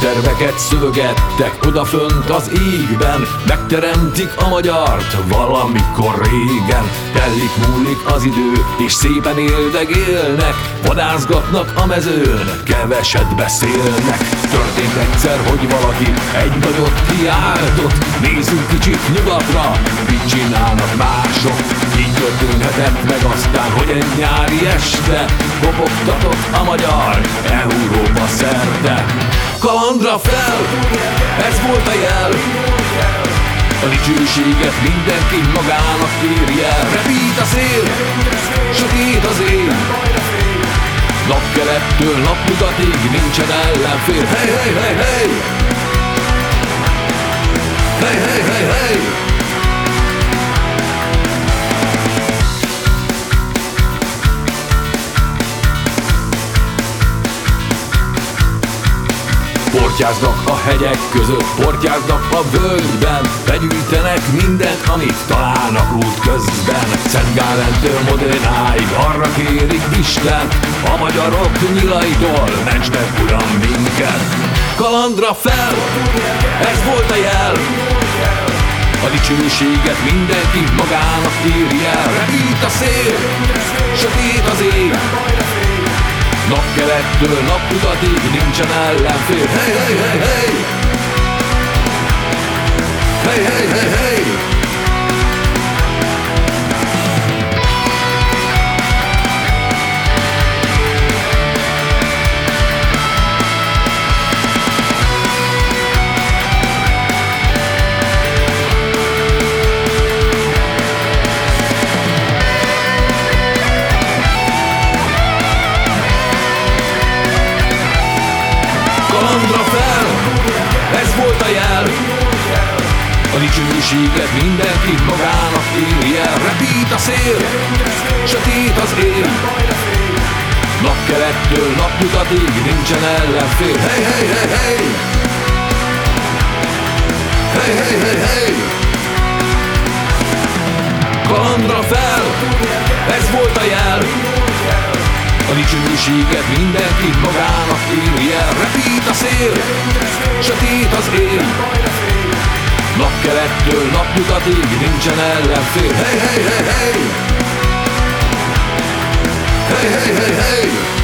Terveket szövettek odafönt az égben Megteremtik a magyart valamikor régen. Tellik múlik az idő, és szépen éldegélnek Vadászgatnak a mezőn, keveset beszélnek. Történt egyszer, hogy valaki egy nagyot kiáltott. Nézzünk kicsit nyugatra, mit csinálnak mások. Így történhetett meg aztán, hogy egy nyári este Kopogtatott a magyar Európa szerte Kalandra fel, ez volt a jel. A dicsőséget mindenki magának kérje. Repít a szél, sötét az ég. Napkelettől napnyugatig nincsen ellenfél. Hey, hey, hey! Hey, Portyáznak a hegyek között, portyáznak a völgyben. Begyűjtenek mindent, amit találnak út közben. Szent Gálentől Modenáig arra kérik Isten A magyarok nyilaitól ments meg uram minket. Kalandra fel, ez volt a jel. A dicsőséget mindenki magának írja Repít a szél, sötét az ég Napkelettől napnyugatig nincsen ellenfél Hey, hey, hey, hey! Hey, hey, hey, hey! Dicsőséget mindenki magának írja. Repít a szél, sötét az ég Napkelettől napnyugatig nincsen ellenfél. Hey, hey, hey, hey! Hey, hey, hey, hey! Kalandra fel, ez volt a jel. A dicsőséget mindenki magának írja. Repít a szél, sötét az ég Napkelettől napnyugatig nincsen ellenfél Hey, hey, hey, hey! Hey, hey, hey, hey!